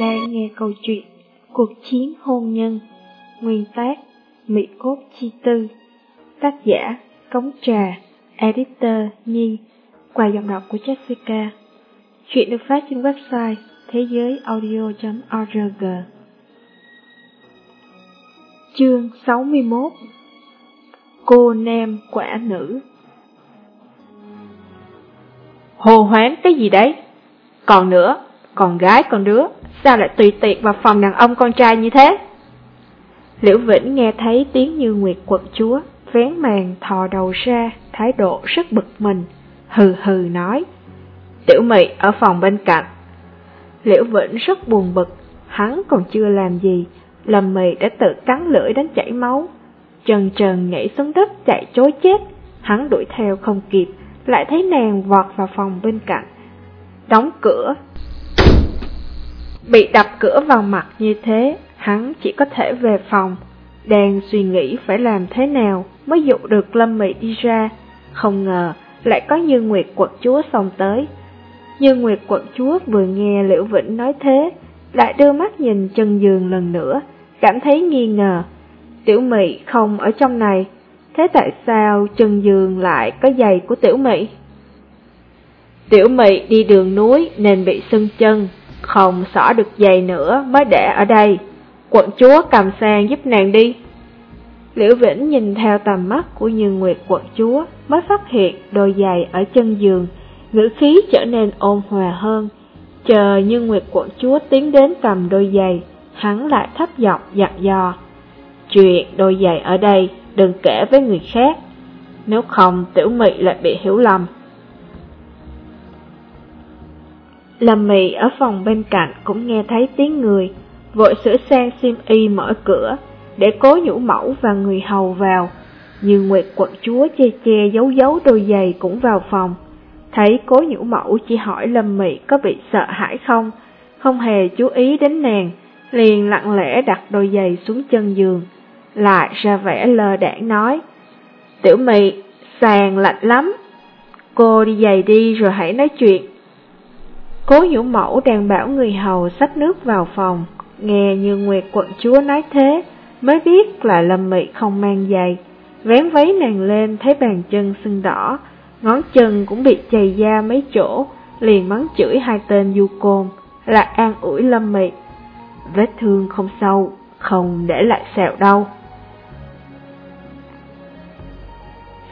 đang nghe câu chuyện Cuộc chiến hôn nhân Nguyên tác Mỹ cốt chi tư. Tác giả Cống trà Editor Nhi Qua giọng đọc của Jessica. Chuyện được phát trên website thế giới audio.org Chương 61 Cô nam quả nữ. Hồ hoán cái gì đấy? Còn nữa, con gái con đứa, sao lại tùy tiện vào phòng đàn ông con trai như thế? Liễu Vĩnh nghe thấy tiếng như nguyệt quận chúa, vén màn thò đầu ra, thái độ rất bực mình, hừ hừ nói. Tiểu mị ở phòng bên cạnh. Liễu Vĩnh rất buồn bực, hắn còn chưa làm gì, Lâm Mị đã tự cắn lưỡi đến chảy máu. Trần trần nhảy xuống đất chạy chối chết, hắn đuổi theo không kịp, lại thấy nàng vọt vào phòng bên cạnh. Đóng cửa, Bị đập cửa vào mặt như thế, hắn chỉ có thể về phòng, đang suy nghĩ phải làm thế nào mới dụ được Lâm Mị đi ra. Không ngờ, lại có Như Nguyệt quận chúa xông tới. Như Nguyệt quận chúa vừa nghe Liễu Vĩnh nói thế, lại đưa mắt nhìn chân giường lần nữa, cảm thấy nghi ngờ. Tiểu Mị không ở trong này, thế tại sao chân giường lại có giày của Tiểu Mị? Tiểu Mị đi đường núi nên bị sưng chân, không xỏ được giày nữa mới để ở đây. Quận chúa cầm sang giúp nàng đi. Liễu Vĩnh nhìn theo tầm mắt của Như Nguyệt quận chúa mới phát hiện đôi giày ở chân giường, ngữ khí trở nên ôn hòa hơn. Chờ Như Nguyệt quận chúa tiến đến cầm đôi giày, hắn lại thấp giọng dặn dò. Chuyện đôi giày ở đây đừng kể với người khác, nếu không tiểu mị lại bị hiểu lầm. Lâm Mị ở phòng bên cạnh cũng nghe thấy tiếng người, vội sửa sang sim y mở cửa, để cố nhũ mẫu và người hầu vào. Như Nguyệt quận chúa che che giấu giấu đôi giày cũng vào phòng. Thấy cố nhũ mẫu chỉ hỏi Lâm Mị có bị sợ hãi không, không hề chú ý đến nàng, liền lặng lẽ đặt đôi giày xuống chân giường, lại ra vẻ lơ đãng nói. Tiểu Mị, sàn lạnh lắm, cô đi giày đi rồi hãy nói chuyện. Cố nhũ mẫu đang bảo người hầu xách nước vào phòng, nghe như Nguyệt quận chúa nói thế, mới biết là Lâm Mị không mang giày. Vén váy nàng lên thấy bàn chân sưng đỏ, ngón chân cũng bị chày da mấy chỗ, liền mắng chửi hai tên du côn, là an ủi Lâm Mị. Vết thương không sâu, không để lại sẹo đâu.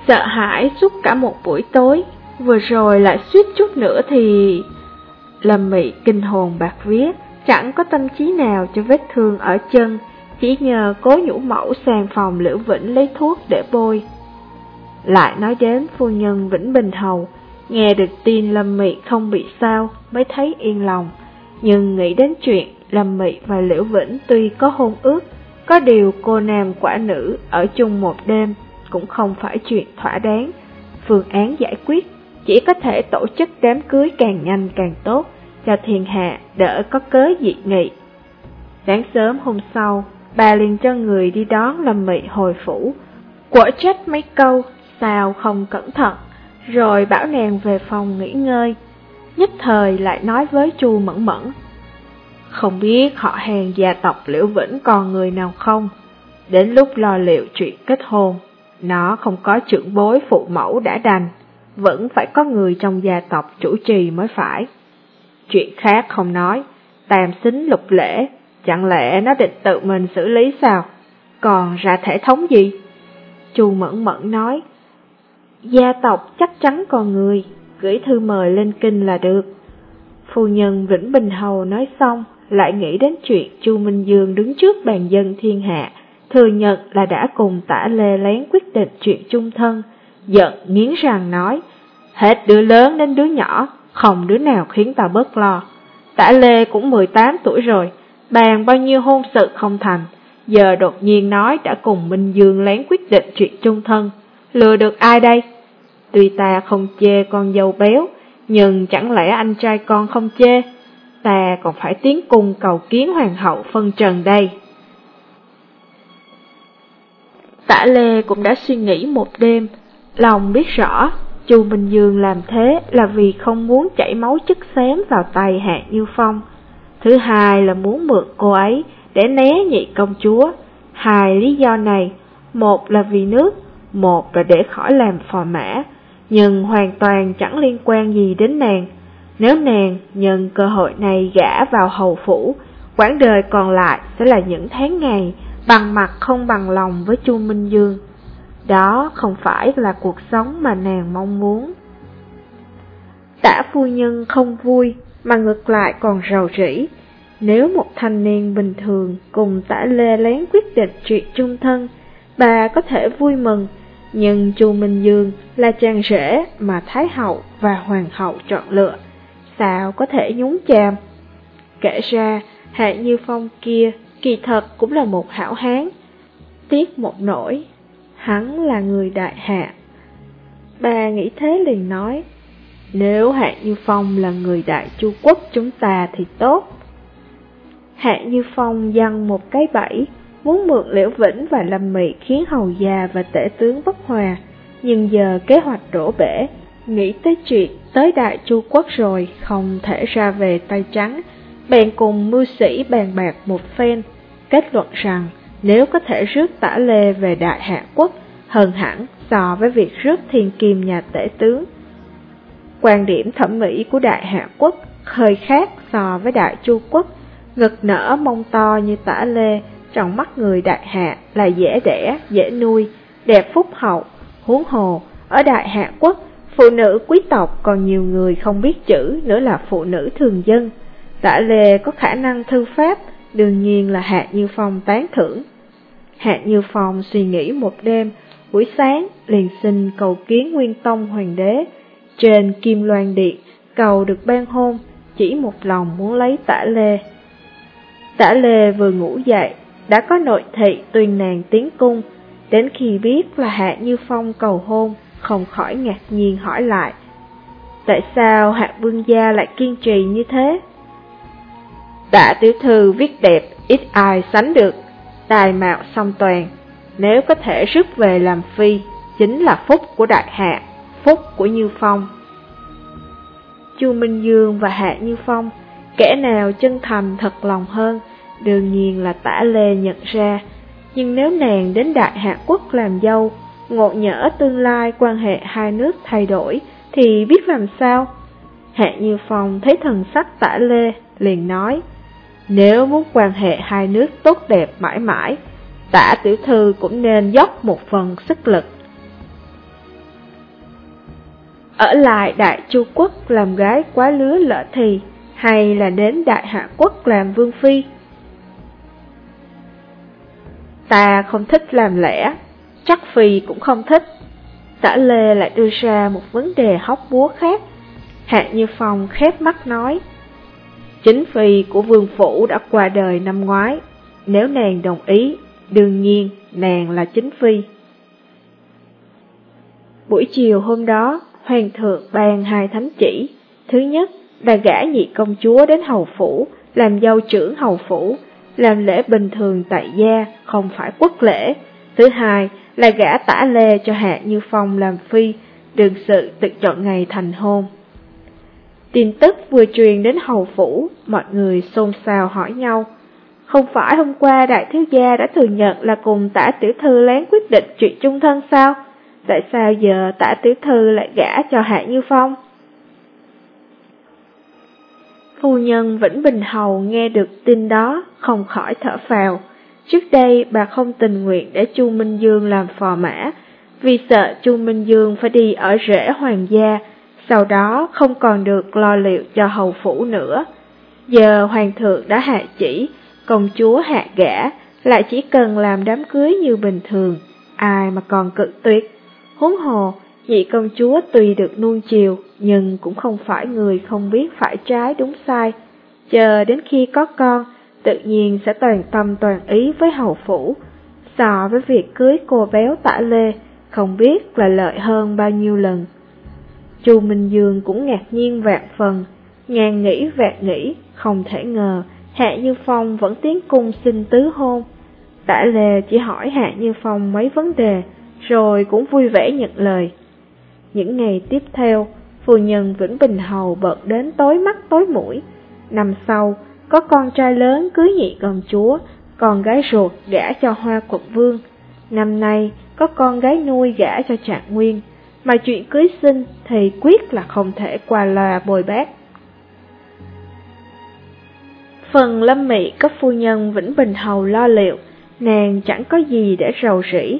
Sợ hãi suốt cả một buổi tối, vừa rồi lại suýt chút nữa thì... Lâm Mị kinh hồn bạc vía, chẳng có tâm trí nào cho vết thương ở chân, chỉ nhờ cố nhũ mẫu sang phòng Liễu Vĩnh lấy thuốc để bôi. Lại nói đến phu nhân Vĩnh Bình Hầu, nghe được tin Lâm Mị không bị sao mới thấy yên lòng, nhưng nghĩ đến chuyện Lâm Mị và Liễu Vĩnh tuy có hôn ước, có điều cô nam quả nữ ở chung một đêm cũng không phải chuyện thỏa đáng. Phương án giải quyết chỉ có thể tổ chức đám cưới càng nhanh càng tốt, cho thiên hạ đỡ có cớ dị nghị. Đáng sớm hôm sau, bà liền cho người đi đón Lâm Mị hồi phủ, quở trách mấy câu, sao không cẩn thận, rồi bảo nàng về phòng nghỉ ngơi. Nhất thời lại nói với Chu Mẫn Mẫn, không biết họ hàng gia tộc Liễu Vĩnh còn người nào không, đến lúc lo liệu chuyện kết hôn, nó không có trưởng bối phụ mẫu đã đành, vẫn phải có người trong gia tộc chủ trì mới phải. Chuyện khác không nói, tam xính lục lễ, chẳng lẽ nó định tự mình xử lý sao? Còn ra thể thống gì? Chu Mẫn Mẫn nói, gia tộc chắc chắn còn người, gửi thư mời lên kinh là được. Phu nhân Vĩnh Bình Hầu nói xong, lại nghĩ đến chuyện Chu Minh Dương đứng trước bàn dân thiên hạ, thừa nhận là đã cùng tả lê lén quyết định chuyện chung thân, giận nghiến răng nói, hết đứa lớn đến đứa nhỏ, không đứa nào khiến ta bớt lo. Tả Lê cũng 18 tuổi rồi, bàn bao nhiêu hôn sự không thành, giờ đột nhiên nói đã cùng Minh Dương lén quyết định chuyện chung thân, lừa được ai đây? Tuy ta không chê con dâu béo, nhưng chẳng lẽ anh trai con không chê, ta còn phải tiến cung cầu kiến hoàng hậu phân trần đây. Tả Lê cũng đã suy nghĩ một đêm, lòng biết rõ Chu Minh Dương làm thế là vì không muốn chảy máu chất xém vào tay Hạ Như Phong. Thứ hai là muốn mượn cô ấy để né nhị công chúa. Hai lý do này, một là vì nước, một là để khỏi làm phò mã, nhưng hoàn toàn chẳng liên quan gì đến nàng. Nếu nàng nhân cơ hội này gã vào hầu phủ, quãng đời còn lại sẽ là những tháng ngày bằng mặt không bằng lòng với Chu Minh Dương. Đó không phải là cuộc sống mà nàng mong muốn. Tả phu nhân không vui, mà ngược lại còn rầu rĩ. Nếu một thanh niên bình thường cùng tả lê lén quyết định chuyện chung thân, bà có thể vui mừng, nhưng Chu Minh Dương là chàng rể mà Thái hậu và Hoàng hậu chọn lựa, sao có thể nhúng chàm? Kể ra, Hạ Như Phong kia kỳ thật cũng là một hảo hán, tiếc một nỗi, hắn là người đại hạ. Bà nghĩ thế liền nói, nếu Hạ Như Phong là người đại chu quốc chúng ta thì tốt. Hạ Như Phong dăng một cái bẫy, muốn mượn Liễu Vĩnh và Lâm Mị khiến hầu già và tể tướng bất hòa, nhưng giờ kế hoạch đổ bể, nghĩ tới chuyện tới đại chu quốc rồi không thể ra về tay trắng, bèn cùng mưu sĩ bàn bạc một phen, kết luận rằng nếu có thể rước tả lê về đại hạ quốc, hơn hẳn so với việc rước thiên kim nhà tể tướng. Quan điểm thẩm mỹ của đại hạ quốc hơi khác so với đại chu quốc, ngực nở mông to như tả lê, trong mắt người đại hạ là dễ đẻ, dễ nuôi, đẹp phúc hậu, huống hồ, ở đại hạ quốc, phụ nữ quý tộc còn nhiều người không biết chữ nữa là phụ nữ thường dân. Tả lê có khả năng thư pháp, đương nhiên là Hạ Như Phong tán thưởng. Hạ Như Phong suy nghĩ một đêm, buổi sáng liền xin cầu kiến Nguyên Tông Hoàng đế, trên Kim Loan Điện, cầu được ban hôn, chỉ một lòng muốn lấy tả lê. Tả lê vừa ngủ dậy, đã có nội thị tuyên nàng tiến cung, đến khi biết là Hạ Như Phong cầu hôn, không khỏi ngạc nhiên hỏi lại. Tại sao Hạ Vương Gia lại kiên trì như thế? Tạ tiểu thư viết đẹp, ít ai sánh được, tài mạo song toàn, nếu có thể rước về làm phi, chính là phúc của đại hạ, phúc của Như Phong. Chu Minh Dương và Hạ Như Phong, kẻ nào chân thành thật lòng hơn, đương nhiên là tả lê nhận ra, nhưng nếu nàng đến Đại Hạ Quốc làm dâu, ngộ nhỡ tương lai quan hệ hai nước thay đổi, thì biết làm sao? Hạ Như Phong thấy thần sắc tả lê, liền nói, nếu muốn quan hệ hai nước tốt đẹp mãi mãi, tả tiểu thư cũng nên dốc một phần sức lực. Ở lại Đại Chu Quốc làm gái quá lứa lỡ thì, hay là đến Đại Hạ Quốc làm vương phi? Ta không thích làm lẽ, chắc phi cũng không thích. Tả Lê lại đưa ra một vấn đề hóc búa khác. Hạ Như Phong khép mắt nói, Chính phi của vương phủ đã qua đời năm ngoái, nếu nàng đồng ý, đương nhiên nàng là chính phi. Buổi chiều hôm đó, hoàng thượng ban hai thánh chỉ. Thứ nhất là gả nhị công chúa đến hầu phủ, làm dâu trưởng hầu phủ, làm lễ bình thường tại gia, không phải quốc lễ. Thứ hai là gả tả lê cho Hạ Như Phong làm phi, đường sự tự chọn ngày thành hôn. Tin tức vừa truyền đến hầu phủ, mọi người xôn xao hỏi nhau. Không phải hôm qua đại thiếu gia đã thừa nhận là cùng tả tiểu thư lén quyết định chuyện chung thân sao? Tại sao giờ tả tiểu thư lại gả cho Hạ Như Phong? Phu nhân Vĩnh Bình Hầu nghe được tin đó, không khỏi thở phào. Trước đây bà không tình nguyện để Chu Minh Dương làm phò mã, vì sợ Chu Minh Dương phải đi ở rễ hoàng gia, sau đó không còn được lo liệu cho hầu phủ nữa. Giờ hoàng thượng đã hạ chỉ, công chúa hạ gã lại chỉ cần làm đám cưới như bình thường, ai mà còn cự tuyệt. Huống hồ, nhị công chúa tuy được nuông chiều, nhưng cũng không phải người không biết phải trái đúng sai. Chờ đến khi có con, tự nhiên sẽ toàn tâm toàn ý với hầu phủ. So với việc cưới cô béo tả lê, không biết là lợi hơn bao nhiêu lần. Chu Minh Dương cũng ngạc nhiên vạn phần, ngàn nghĩ vạn nghĩ, không thể ngờ Hạ Như Phong vẫn tiến cung xin tứ hôn. Tả Lê chỉ hỏi Hạ Như Phong mấy vấn đề, rồi cũng vui vẻ nhận lời. Những ngày tiếp theo, phu nhân Vĩnh Bình Hầu bật đến tối mắt tối mũi. Năm sau, có con trai lớn cưới nhị công chúa, con gái ruột gả cho hoa quận vương. Năm nay có con gái nuôi gả cho trạng nguyên, mà chuyện cưới sinh thì quyết là không thể qua loa bồi bác. Phần lâm mị có phu nhân Vĩnh Bình Hầu lo liệu, nàng chẳng có gì để rầu rĩ,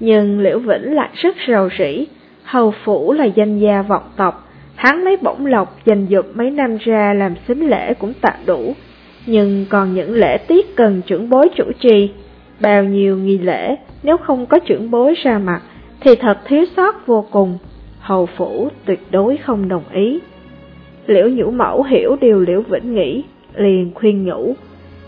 nhưng Liễu Vĩnh lại rất rầu rĩ, hầu phủ là danh gia vọng tộc, hắn lấy bổng lộc dành dụm mấy năm ra làm xính lễ cũng tạm đủ, nhưng còn những lễ tiết cần trưởng bối chủ trì, bao nhiêu nghi lễ nếu không có trưởng bối ra mặt thì thật thiếu sót vô cùng, hầu phủ tuyệt đối không đồng ý. Liễu nhũ mẫu hiểu điều Liễu Vĩnh nghĩ, liền khuyên nhủ,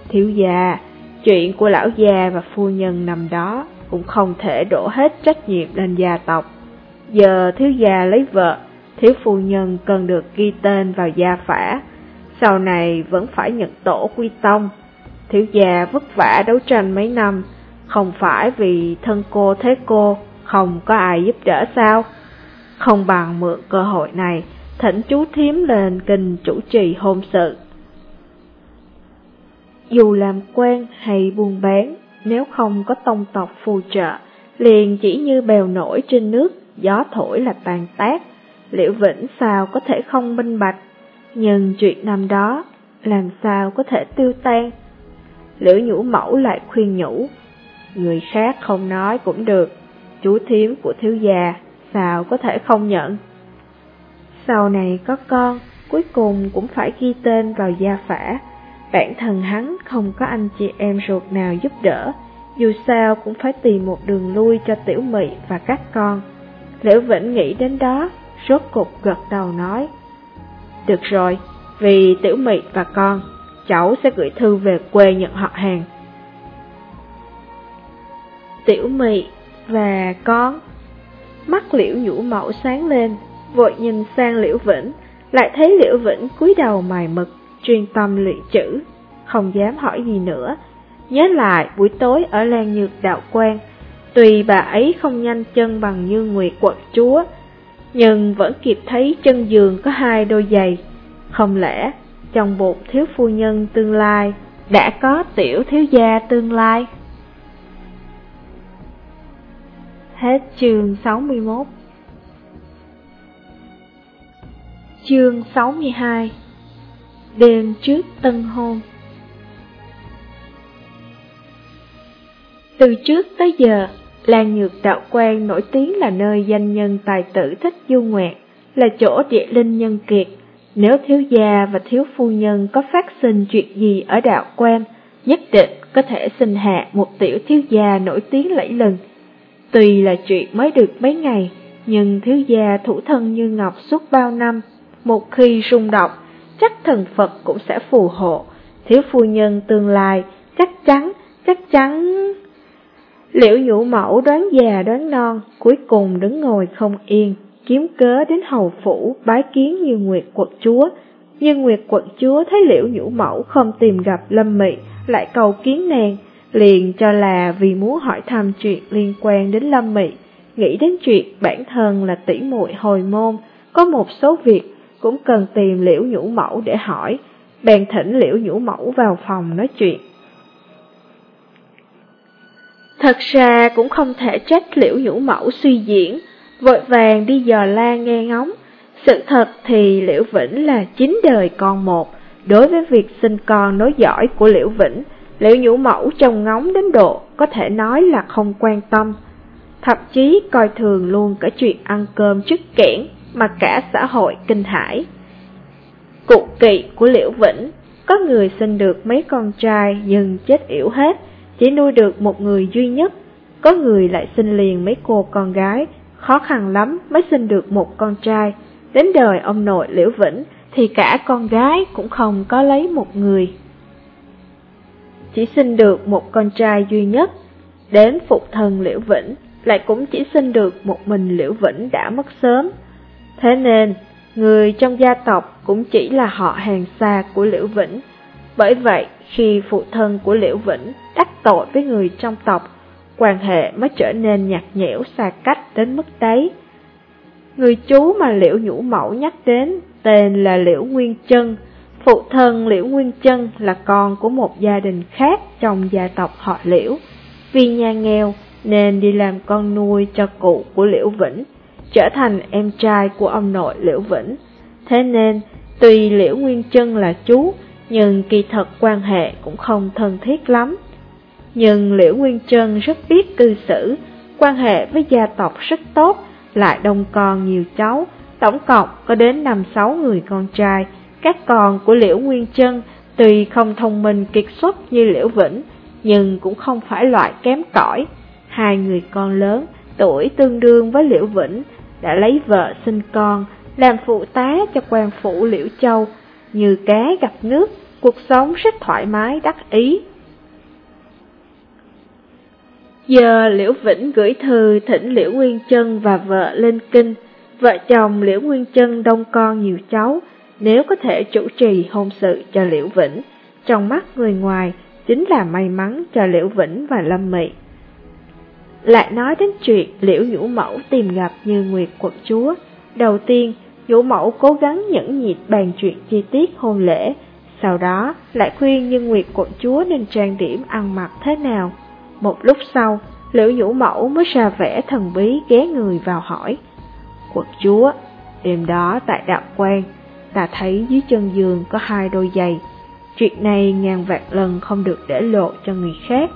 thiếu gia, chuyện của lão gia và phu nhân nằm đó cũng không thể đổ hết trách nhiệm lên gia tộc. Giờ thiếu gia lấy vợ, thiếu phu nhân cần được ghi tên vào gia phả, sau này vẫn phải nhận tổ quy tông. Thiếu gia vất vả đấu tranh mấy năm, không phải vì thân cô thế cô, không có ai giúp đỡ sao? Không bằng mượn cơ hội này, thỉnh chú thiếm lên kinh chủ trì hôn sự. Dù làm quen hay buôn bán, nếu không có tông tộc phù trợ, liền chỉ như bèo nổi trên nước, gió thổi là tàn tác. Liễu Vĩnh sao có thể không minh bạch, nhưng chuyện năm đó làm sao có thể tiêu tan. Liễu nhũ mẫu lại khuyên nhủ, người khác không nói cũng được, chú thiếm của thiếu già sao có thể không nhận. Sau này có con, cuối cùng cũng phải ghi tên vào gia phả, bản thân hắn không có anh chị em ruột nào giúp đỡ, dù sao cũng phải tìm một đường lui cho tiểu mị và các con. Liễu Vĩnh nghĩ đến đó, rốt cục gật đầu nói. Được rồi, vì tiểu mị và con, cháu sẽ gửi thư về quê nhận họ hàng. Tiểu mị và con Mắt liễu nhũ mẫu sáng lên, vội nhìn sang liễu vĩnh, lại thấy liễu vĩnh cúi đầu mài mực, chuyên tâm luyện chữ, không dám hỏi gì nữa. Nhớ lại buổi tối ở Lan Nhược Đạo Quang, tuy bà ấy không nhanh chân bằng như Nguyệt quận chúa, nhưng vẫn kịp thấy chân giường có hai đôi giày. Không lẽ trong bụng thiếu phu nhân tương lai đã có tiểu thiếu gia tương lai? Hết chương 61 Chương 62 Đêm trước tân hôn Từ trước tới giờ, Lan Nhược Đạo Quan nổi tiếng là nơi danh nhân tài tử thích du ngoạn, là chỗ địa linh nhân kiệt. Nếu thiếu gia và thiếu phu nhân có phát sinh chuyện gì ở đạo quan, nhất định có thể sinh hạ một tiểu thiếu gia nổi tiếng lẫy lừng. Tuy là chuyện mới được mấy ngày, nhưng thiếu gia thủ thân như ngọc suốt bao năm, một khi rung động, chắc thần Phật cũng sẽ phù hộ, thiếu phu nhân tương lai, chắc chắn, chắc chắn... Liễu nhũ mẫu đoán già đoán non, cuối cùng đứng ngồi không yên, kiếm cớ đến hầu phủ bái kiến như Nguyệt quận chúa. Nhưng Nguyệt quận chúa thấy liễu nhũ mẫu không tìm gặp Lâm Mị, lại cầu kiến nàng, liền cho là vì muốn hỏi thăm chuyện liên quan đến Lâm Mị, nghĩ đến chuyện bản thân là tỷ muội hồi môn, có một số việc cũng cần tìm liễu nhũ mẫu để hỏi, bèn thỉnh liễu nhũ mẫu vào phòng nói chuyện. Thật ra cũng không thể trách liễu nhũ mẫu suy diễn, vội vàng đi dò la nghe ngóng. Sự thật thì Liễu Vĩnh là chín đời con một, đối với việc sinh con nói giỏi của Liễu Vĩnh, Liễu nhũ mẫu trông ngóng đến độ có thể nói là không quan tâm. Thậm chí coi thường luôn cả chuyện ăn cơm trước kẽn mà cả xã hội kinh hãi. Cụ kỵ của Liễu Vĩnh, có người sinh được mấy con trai nhưng chết yểu hết, chỉ nuôi được một người duy nhất, có người lại sinh liền mấy cô con gái, khó khăn lắm mới sinh được một con trai. Đến đời ông nội Liễu Vĩnh thì cả con gái cũng không có lấy một người. Chỉ sinh được một con trai duy nhất, đến phụ thần Liễu Vĩnh lại cũng chỉ sinh được một mình Liễu Vĩnh đã mất sớm. Thế nên, người trong gia tộc cũng chỉ là họ hàng xa của Liễu Vĩnh. Bởi vậy, khi phụ thân của Liễu Vĩnh đắc tội với người trong tộc, quan hệ mới trở nên nhạt nhẽo xa cách đến mức đấy. Người chú mà Liễu Nhũ Mẫu nhắc đến tên là Liễu Nguyên Trân, Phụ thân Liễu Nguyên chân là con của một gia đình khác trong gia tộc họ Liễu. Vì nhà nghèo nên đi làm con nuôi cho cụ của Liễu Vĩnh, trở thành em trai của ông nội Liễu Vĩnh. Thế nên, tuy Liễu Nguyên chân là chú, nhưng kỳ thật quan hệ cũng không thân thiết lắm. Nhưng Liễu Nguyên Trân rất biết cư xử, quan hệ với gia tộc rất tốt, lại đông con nhiều cháu, tổng cộng có đến 5-6 người con trai. Các con của Liễu Nguyên Trân tuy không thông minh kiệt xuất như Liễu Vĩnh, nhưng cũng không phải loại kém cỏi. Hai người con lớn, tuổi tương đương với Liễu Vĩnh, đã lấy vợ sinh con, làm phụ tá cho quan phủ Liễu Châu, như cá gặp nước, cuộc sống rất thoải mái đắc ý. Giờ Liễu Vĩnh gửi thư thỉnh Liễu Nguyên Trân và vợ lên kinh, vợ chồng Liễu Nguyên Trân đông con nhiều cháu, nếu có thể chủ trì hôn sự cho Liễu Vĩnh, trong mắt người ngoài chính là may mắn cho Liễu Vĩnh và Lâm Mị. Lại nói đến chuyện Liễu Nhũ Mẫu tìm gặp như Nguyệt quận chúa, đầu tiên Nhũ Mẫu cố gắng nhẫn nhịn bàn chuyện chi tiết hôn lễ, sau đó lại khuyên Như Nguyệt quận chúa nên trang điểm ăn mặc thế nào. Một lúc sau, Liễu Nhũ Mẫu mới ra vẻ thần bí ghé người vào hỏi. Quận chúa, đêm đó tại đạo quan, ta thấy dưới chân giường có hai đôi giày. Chuyện này ngàn vạn lần không được để lộ cho người khác.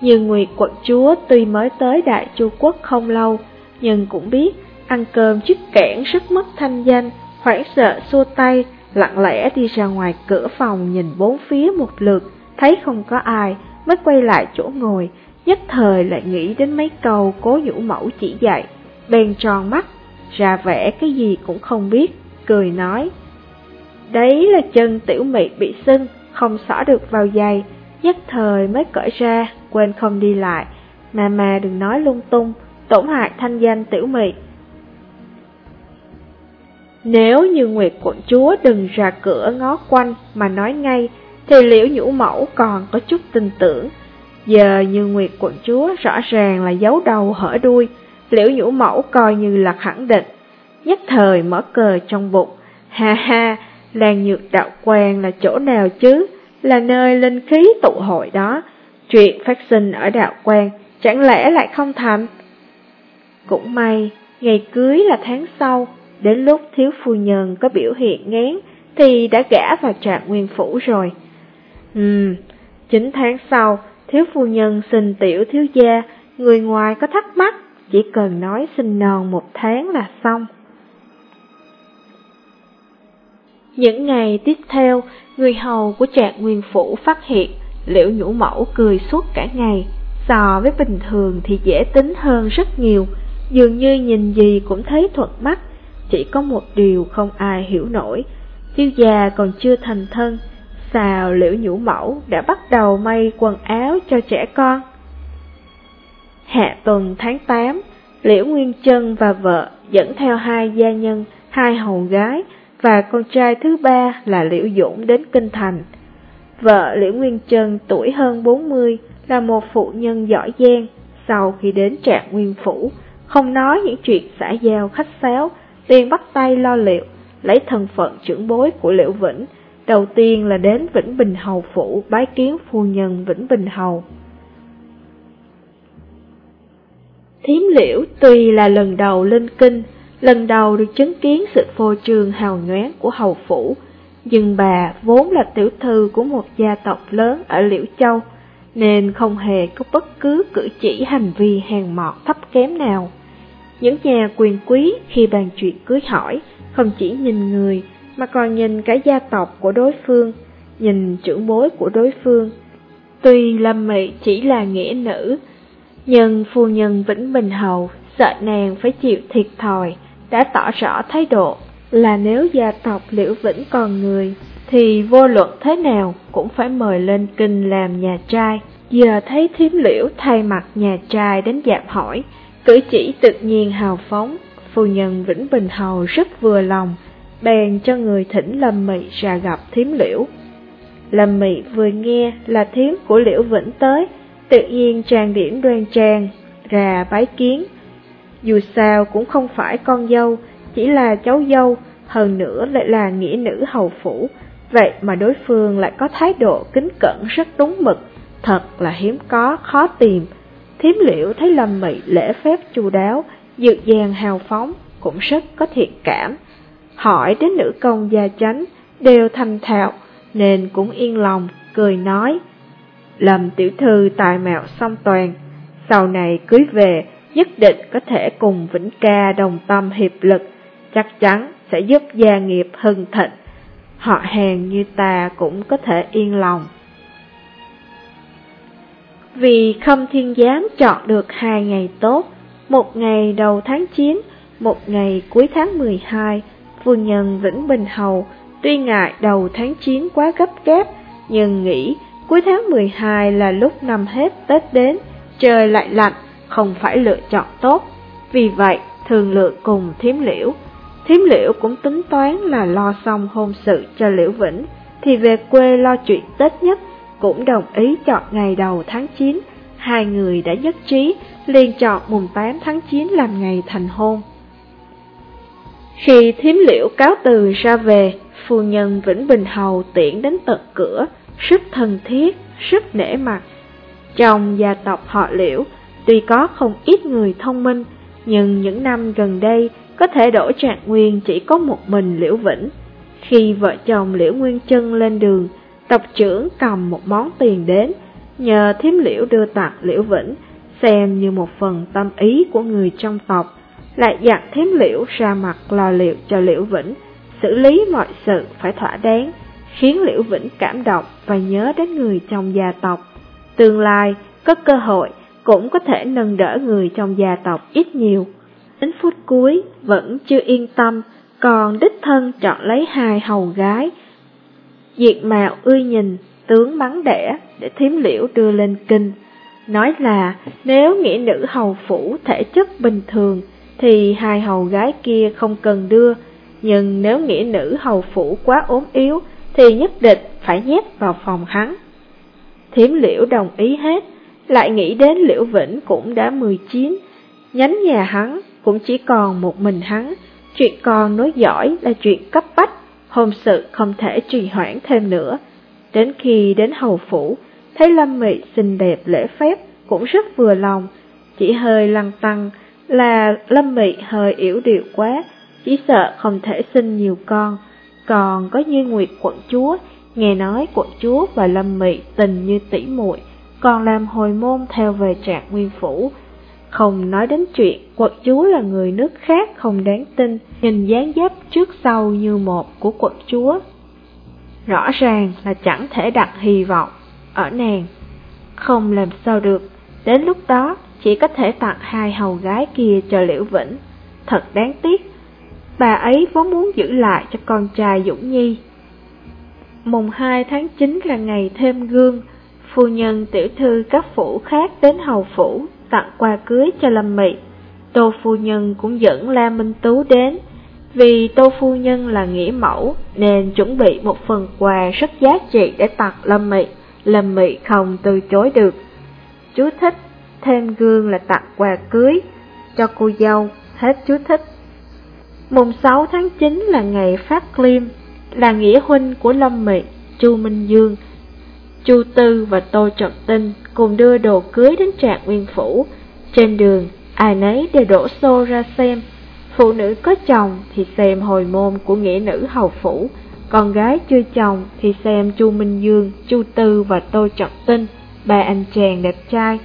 như Nguyệt quận chúa tuy mới tới Đại Chu Quốc không lâu, nhưng cũng biết ăn cơm chức kẽn rất mất thanh danh, hoảng sợ xua tay, lặng lẽ đi ra ngoài cửa phòng nhìn bốn phía một lượt, thấy không có ai, mới quay lại chỗ ngồi, nhất thời lại nghĩ đến mấy câu cố nhũ mẫu chỉ dạy, bèn tròn mắt, ra vẻ cái gì cũng không biết, cười nói. Đấy là chân tiểu mị bị sưng, không xỏ được vào giày, nhất thời mới cởi ra, quên không đi lại, mà mà đừng nói lung tung, tổn hại thanh danh tiểu mị. Nếu như Nguyệt quận chúa đừng ra cửa ngó quanh mà nói ngay, thì liễu nhũ mẫu còn có chút tin tưởng. Giờ như Nguyệt quận chúa rõ ràng là giấu đầu hở đuôi, liễu nhũ mẫu coi như là khẳng định. Nhất thời mở cờ trong bụng, ha ha, làng nhược đạo quan là chỗ nào chứ, là nơi linh khí tụ hội đó. Chuyện phát sinh ở đạo quan, chẳng lẽ lại không thành? Cũng may, ngày cưới là tháng sau, đến lúc thiếu phu nhân có biểu hiện ngán thì đã gã vào trạng nguyên phủ rồi. Ừm, chín tháng sau, thiếu phu nhân sinh tiểu thiếu gia, người ngoài có thắc mắc, chỉ cần nói sinh non một tháng là xong. Những ngày tiếp theo, người hầu của trạm nguyên phủ phát hiện liễu nhũ mẫu cười suốt cả ngày, so với bình thường thì dễ tính hơn rất nhiều, dường như nhìn gì cũng thấy thuận mắt, chỉ có một điều không ai hiểu nổi, tiêu già còn chưa thành thân, sao liễu nhũ mẫu đã bắt đầu may quần áo cho trẻ con. Hạ tuần tháng 8, Liễu Nguyên Trân và vợ dẫn theo hai gia nhân, hai hầu gái và con trai thứ ba là Liễu Dũng đến Kinh Thành. Vợ Liễu Nguyên Trân tuổi hơn 40 là một phụ nhân giỏi giang, sau khi đến trạng nguyên phủ, không nói những chuyện xã giao khách sáo, liền bắt tay lo liệu, lấy thân phận trưởng bối của Liễu Vĩnh, đầu tiên là đến Vĩnh Bình Hầu Phủ bái kiến phu nhân Vĩnh Bình Hầu. Thiếm liễu tuy là lần đầu lên kinh, lần đầu được chứng kiến sự phô trương hào nhoáng của hầu phủ, nhưng bà vốn là tiểu thư của một gia tộc lớn ở Liễu Châu, nên không hề có bất cứ cử chỉ hành vi hèn mọt thấp kém nào. Những nhà quyền quý khi bàn chuyện cưới hỏi, không chỉ nhìn người, mà còn nhìn cả gia tộc của đối phương, nhìn trưởng bối của đối phương. Tuy Lâm Mị chỉ là nghĩa nữ, nhưng phu nhân Vĩnh Bình Hầu sợ nàng phải chịu thiệt thòi, đã tỏ rõ thái độ là nếu gia tộc Liễu Vĩnh còn người, thì vô luận thế nào cũng phải mời lên kinh làm nhà trai. Giờ thấy thiếm liễu thay mặt nhà trai đến dạp hỏi, cử chỉ tự nhiên hào phóng, phu nhân Vĩnh Bình Hầu rất vừa lòng, bèn cho người thỉnh Lâm Mị ra gặp thiếm liễu. Lâm Mị vừa nghe là thiếm của liễu Vĩnh tới, tự nhiên trang điểm đoan trang, ra bái kiến. Dù sao cũng không phải con dâu, chỉ là cháu dâu, hơn nữa lại là nghĩa nữ hầu phủ, vậy mà đối phương lại có thái độ kính cẩn rất đúng mực, thật là hiếm có, khó tìm. Thiếm liễu thấy Lâm Mị lễ phép chu đáo, dự dàng hào phóng, cũng rất có thiện cảm. Hỏi đến nữ công gia chánh, đều thành thạo, nên cũng yên lòng, cười nói. Lâm tiểu thư tài mạo song toàn, sau này cưới về nhất định có thể cùng Vĩnh Ca đồng tâm hiệp lực, chắc chắn sẽ giúp gia nghiệp hưng thịnh. Họ hàng như ta cũng có thể yên lòng. Vì không thiên giám chọn được hai ngày tốt, một ngày đầu tháng 9, một ngày cuối tháng 12, phu nhân Vĩnh Bình Hầu tuy ngại đầu tháng 9 quá gấp gáp, nhưng nghĩ cuối tháng 12 là lúc năm hết Tết đến, trời lại lạnh, không phải lựa chọn tốt. Vì vậy, thường lựa cùng thiếm liễu. Thiếm liễu cũng tính toán là lo xong hôn sự cho liễu vĩnh, thì về quê lo chuyện Tết nhất, cũng đồng ý chọn ngày đầu tháng 9. Hai người đã nhất trí, liền chọn mùng 8 tháng 9 làm ngày thành hôn. Khi thiếm liễu cáo từ ra về, phu nhân Vĩnh Bình Hầu tiễn đến tận cửa, rất thân thiết, rất nể mặt. Trong gia tộc họ liễu, tuy có không ít người thông minh, nhưng những năm gần đây có thể đổ trạng nguyên chỉ có một mình Liễu Vĩnh. Khi vợ chồng Liễu Nguyên Chân lên đường, tộc trưởng cầm một món tiền đến, nhờ thiếm Liễu đưa tặng Liễu Vĩnh, xem như một phần tâm ý của người trong tộc, lại dặn thiếm Liễu ra mặt lo liệu cho Liễu Vĩnh, xử lý mọi sự phải thỏa đáng, khiến Liễu Vĩnh cảm động và nhớ đến người trong gia tộc. Tương lai, có cơ hội cũng có thể nâng đỡ người trong gia tộc ít nhiều. Đến phút cuối vẫn chưa yên tâm, còn đích thân chọn lấy hai hầu gái. diệt mạo ươi nhìn, tướng bắn đẻ để thiếm liễu đưa lên kinh. Nói là nếu nghĩa nữ hầu phủ thể chất bình thường thì hai hầu gái kia không cần đưa, nhưng nếu nghĩa nữ hầu phủ quá ốm yếu thì nhất định phải nhét vào phòng hắn. Thiếm liễu đồng ý hết, lại nghĩ đến Liễu Vĩnh cũng đã 19, nhánh nhà hắn cũng chỉ còn một mình hắn, chuyện con nối giỏi là chuyện cấp bách, hôn sự không thể trì hoãn thêm nữa. Đến khi đến hầu phủ, thấy Lâm Mị xinh đẹp lễ phép cũng rất vừa lòng, chỉ hơi lăng tăng là Lâm Mị hơi yếu điệu quá, chỉ sợ không thể sinh nhiều con. Còn có Như Nguyệt quận chúa, nghe nói quận chúa và Lâm Mị tình như tỷ muội còn làm hồi môn theo về trạng nguyên phủ. Không nói đến chuyện quận chúa là người nước khác không đáng tin, nhìn dáng dấp trước sau như một của quận chúa. Rõ ràng là chẳng thể đặt hy vọng ở nàng. Không làm sao được, đến lúc đó chỉ có thể tặng hai hầu gái kia cho Liễu Vĩnh. Thật đáng tiếc, bà ấy vốn muốn giữ lại cho con trai Dũng Nhi. Mùng 2 tháng 9 là ngày thêm gương, phu nhân tiểu thư các phủ khác đến hầu phủ tặng quà cưới cho Lâm Mị. Tô phu nhân cũng dẫn La Minh Tú đến, vì Tô phu nhân là nghĩa mẫu nên chuẩn bị một phần quà rất giá trị để tặng Lâm Mị. Lâm Mị không từ chối được. Chú thích, thêm gương là tặng quà cưới cho cô dâu, hết chú thích. Mùng 6 tháng 9 là ngày phát liêm, là nghĩa huynh của Lâm Mị, Chu Minh Dương, Chu Tư và Tô Trật Tinh cùng đưa đồ cưới đến Trạng nguyên phủ. Trên đường, ai nấy đều đổ xô ra xem. Phụ nữ có chồng thì xem hồi môn của nghĩa nữ hầu phủ, con gái chưa chồng thì xem Chu Minh Dương, Chu Tư và Tô Trật Tinh, ba anh chàng đẹp trai.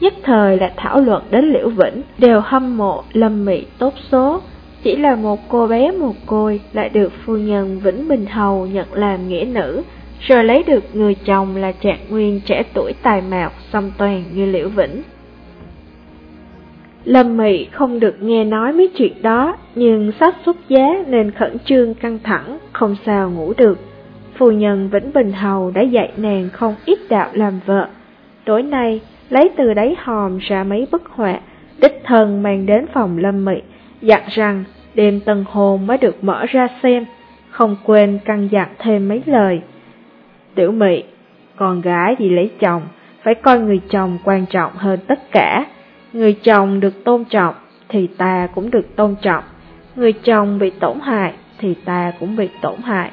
Nhất thời là thảo luận đến Liễu Vĩnh, đều hâm mộ Lâm Mị tốt số. Chỉ là một cô bé một côi lại được phu nhân Vĩnh Bình Hầu nhận làm nghĩa nữ, rồi lấy được người chồng là trạng nguyên trẻ tuổi tài mạo, song toàn như Liễu Vĩnh. Lâm Mị không được nghe nói mấy chuyện đó, nhưng sát xuất giá nên khẩn trương căng thẳng, không sao ngủ được. Phu nhân Vĩnh Bình Hầu đã dạy nàng không ít đạo làm vợ. Tối nay, lấy từ đáy hòm ra mấy bức họa, đích thân mang đến phòng Lâm Mị, dặn rằng đêm tân hôn mới được mở ra xem, không quên căn dặn thêm mấy lời. Tiểu mị, con gái đi lấy chồng, phải coi người chồng quan trọng hơn tất cả. Người chồng được tôn trọng, thì ta cũng được tôn trọng. Người chồng bị tổn hại, thì ta cũng bị tổn hại.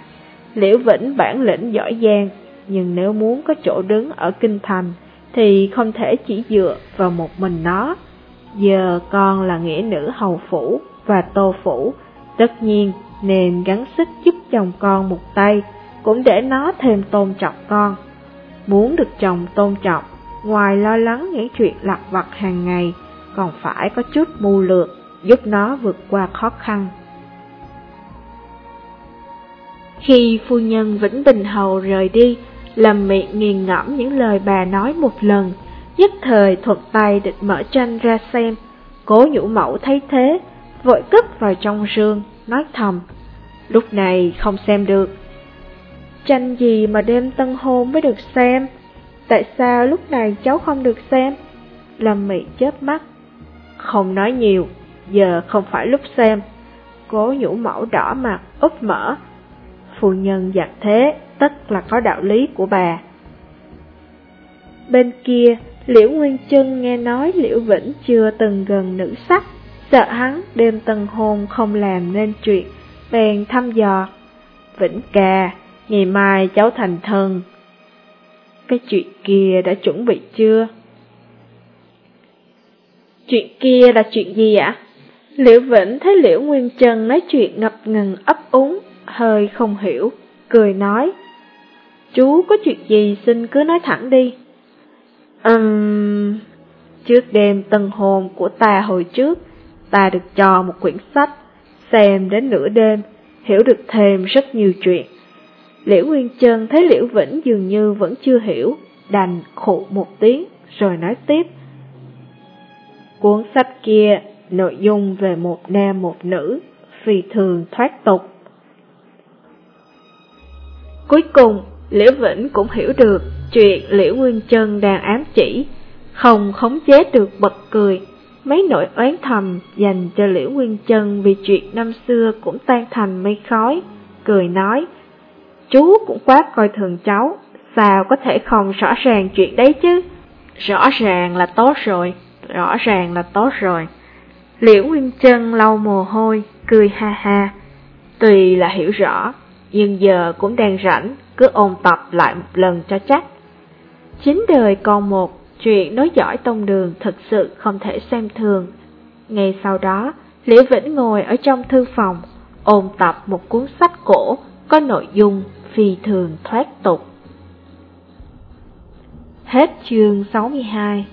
Liễu Vĩnh bản lĩnh giỏi giang, nhưng nếu muốn có chỗ đứng ở kinh thành thì không thể chỉ dựa vào một mình nó. Giờ con là nghĩa nữ hầu phủ và tô phủ, tất nhiên nên gắng sức giúp chồng con một tay, cũng để nó thêm tôn trọng con. Muốn được chồng tôn trọng, ngoài lo lắng những chuyện lặt vặt hàng ngày, còn phải có chút mưu lược, giúp nó vượt qua khó khăn. Khi phu nhân Vĩnh Bình Hầu rời đi, Lâm Mị nghiền ngẫm những lời bà nói một lần, nhất thời thuật tay định mở tranh ra xem. Cố nhũ mẫu thấy thế, vội cất vào trong rương, nói thầm. Lúc này không xem được. Tranh gì mà đêm tân hôn mới được xem? Tại sao lúc này cháu không được xem? Lâm Mị chớp mắt. Không nói nhiều, giờ không phải lúc xem. Cố nhũ mẫu đỏ mặt, úp mở. Phu nhân giặt thế, tất là có đạo lý của bà. Bên kia, Liễu Nguyên Trân nghe nói Liễu Vĩnh chưa từng gần nữ sắc, sợ hắn đêm tân hôn không làm nên chuyện, bèn thăm dò. Vĩnh ca, ngày mai cháu thành thân. Cái chuyện kia đã chuẩn bị chưa? Chuyện kia là chuyện gì ạ? Liễu Vĩnh thấy Liễu Nguyên Trân nói chuyện ngập ngừng ấp úng, hơi không hiểu, cười nói. Chú có chuyện gì xin cứ nói thẳng đi. Ừm... Trước đêm tân hôn của ta hồi trước, ta được cho một quyển sách, xem đến nửa đêm, hiểu được thêm rất nhiều chuyện. Liễu Nguyên Trân thấy Liễu Vĩnh dường như vẫn chưa hiểu, đành khụ một tiếng rồi nói tiếp. Cuốn sách kia nội dung về một nam một nữ, phi thường thoát tục. Cuối cùng, Liễu Vĩnh cũng hiểu được chuyện Liễu Nguyên Trân đang ám chỉ, không khống chế được bật cười. Mấy nỗi oán thầm dành cho Liễu Nguyên Trân vì chuyện năm xưa cũng tan thành mây khói, cười nói, chú cũng quá coi thường cháu, sao có thể không rõ ràng chuyện đấy chứ? Rõ ràng là tốt rồi, rõ ràng là tốt rồi. Liễu Nguyên Trân lau mồ hôi, cười ha ha. Tùy là hiểu rõ, nhưng giờ cũng đang rảnh, cứ ôn tập lại một lần cho chắc. Chính đời còn một, chuyện nói giỏi tông đường thật sự không thể xem thường. Ngay sau đó, Liễu Vĩnh ngồi ở trong thư phòng, ôn tập một cuốn sách cổ có nội dung phi thường thoát tục. Hết chương 62